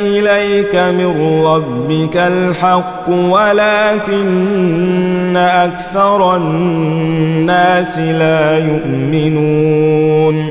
إليك من ربك الحق ولكن أكثر الناس لا يؤمنون.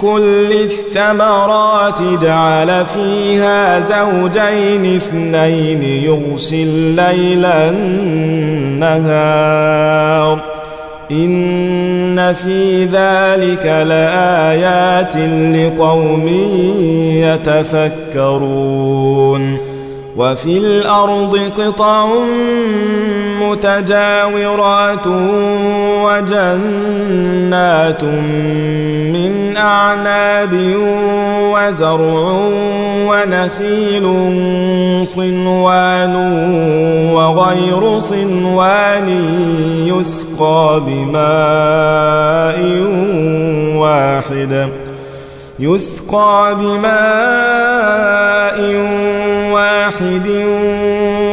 كل الثمرات جعل فيها زوجين اثنين يغشي الليل النهار. إن في ذلك لآيات لقوم يتفكرون. وفي الأرض قطع متجاورات وجنات من أعناب وزرع ونخيل صنوان وغير صنوان يسقى بماء واحد. يسقى بماء واحد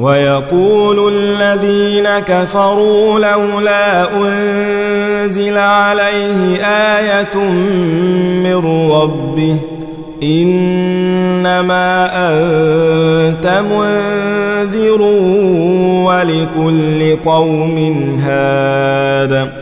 ويقول الذين كفروا لولا أنزل عليه آية من ربه إنما أنت منذر ولكل قوم هاد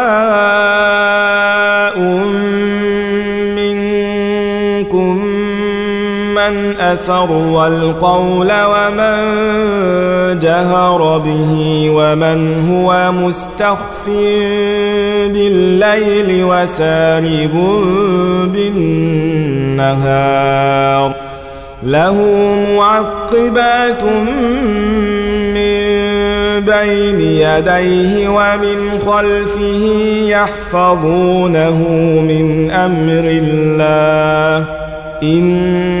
من أسر القول ومن جهر به ومن هو مستخف بالليل وسارب بالنهار. له معقبات بين يديه ومن خلفه يحفظونه من أمر الله. إن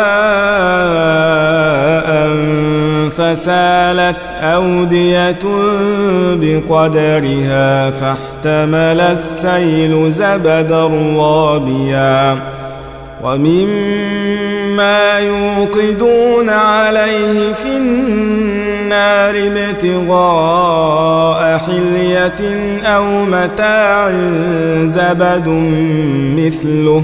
فسالت أودية بقدرها فاحتمل السيل زبدا رابيا ومما يوقدون عليه في النار ابتغاء حلية أو متاع زبد مثله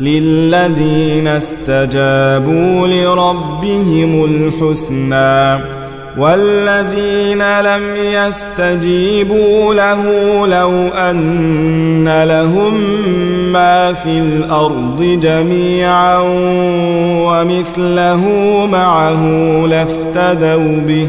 للذين استجابوا لربهم الحسنى والذين لم يستجيبوا له لو أن لهم ما في الأرض جميعا ومثله معه لافتدوا به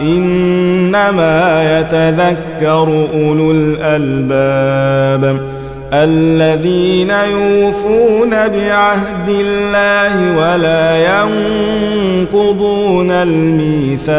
إنما يتذكر أولو الألباب الذين يوفون بعهد الله ولا ينقضون الميثاق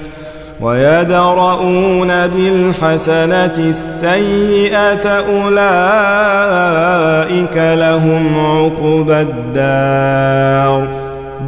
ويدرؤون بالحسنة السيئة أولئك لهم عقبى الدار.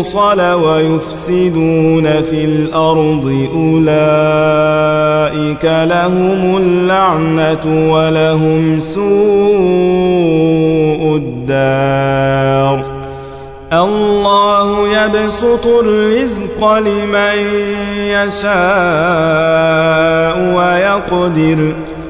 يوصل ويفسدون في الأرض أولئك لهم اللعنة ولهم سوء الدار. الله يبسط الرزق لمن يشاء ويقدر.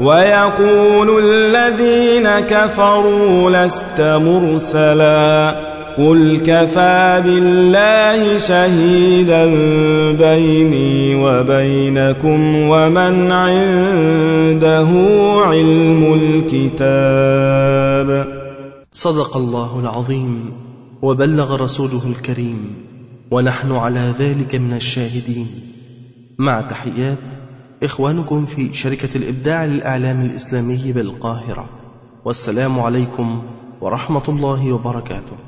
ويقول الذين كفروا لست مرسلا. قل كفى بالله شهيدا بيني وبينكم ومن عنده علم الكتاب. صدق الله العظيم وبلغ رسوله الكريم ونحن على ذلك من الشاهدين. مع تحيات إخوانكم في شركة الإبداع للإعلام الإسلامي بالقاهرة. والسلام عليكم ورحمة الله وبركاته.